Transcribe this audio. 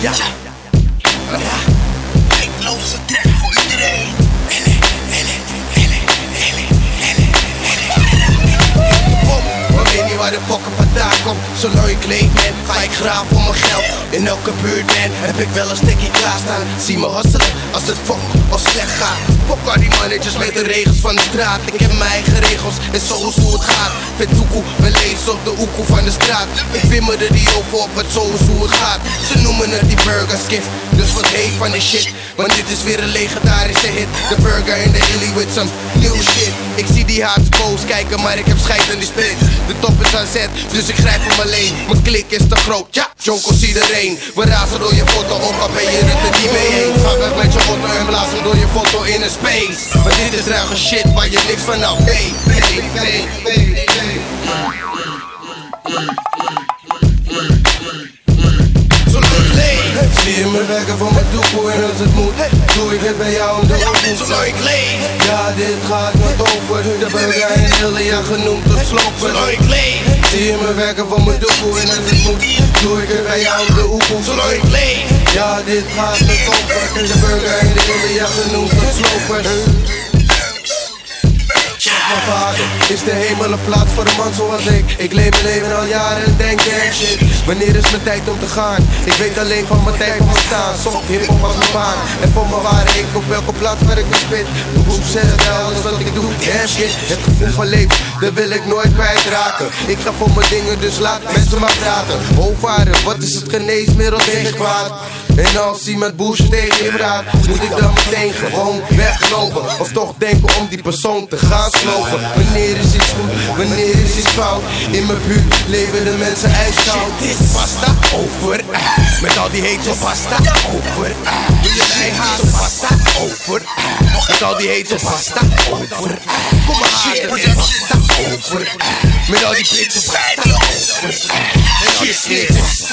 Ja. ja. Ik weet niet waar de fokken vandaan komt. Zolang ik leef ben, ga ik graaf voor mijn geld. In elke buurt ben, heb ik wel een stekkie klaarstaan. Zie me hustelen, als het fok of slecht gaat. Fok al die managers met de regels van de straat. Ik heb mijn eigen regels en zo is hoe het gaat. Vet doekoe, we lezen op de oekoe van de straat. Ik er die over op, het zo is hoe het gaat. Ze noemen het die burger skiff, dus wat heet van de shit. Want dit is weer een legendarische hit. De burger in de illy with some new shit. Ik zie die haats boos kijken, maar ik heb scheid aan die split. De top is aan zet, dus ik grijp hem alleen. Mijn klik is te groot, ja, Jonkos iedereen. We razen door je foto op, al ben je het er niet mee foto en blaas hem door je foto in een space. Maar dit is ruige shit waar je niks van af weet. Nee, zie je me werken voor mijn doekoe en als het moet, doe ik het bij jou om de oefening. Zolang ik leef, ja dit gaat niet over. De burger in hele jaar genoemd tot slopen. Zolang ik leef, zie je me werken voor mijn doekoe en als het moet, doe ik het bij jou de oefening. Zolang ik leef, ja dit gaat niet over. De burger in de genoemd tot slopen. Mijn vader is de hemel een plaats voor een man zoals ik Ik leef mijn leven al jaren en denk echt shit Wanneer is mijn tijd om te gaan? Ik weet alleen van mijn tijd om te staan Soft hiphop als mijn baan En voor me waar ik op welke plaats waar ik me spit Wel alles wat ik doe Damn het gevoel van leven, dat wil ik nooit kwijtraken Ik ga voor mijn dingen, dus laat mensen maar praten Hoofdvader, wat is het geneesmiddel tegen kwaad? En als iemand bullshit tegen je praat, moet ik dan meteen gewoon weglopen. Of toch denken om die persoon te gaan slopen. Wanneer is iets goed, wanneer is iets fout? In mijn buurt leven de mensen ijskoud. Pasta over. Met al die hete pasta over. Wil je mij haten? Pasta over, met al die hete pasta over. Kom maar shit pasta over, met al die bitches pasta over. eh.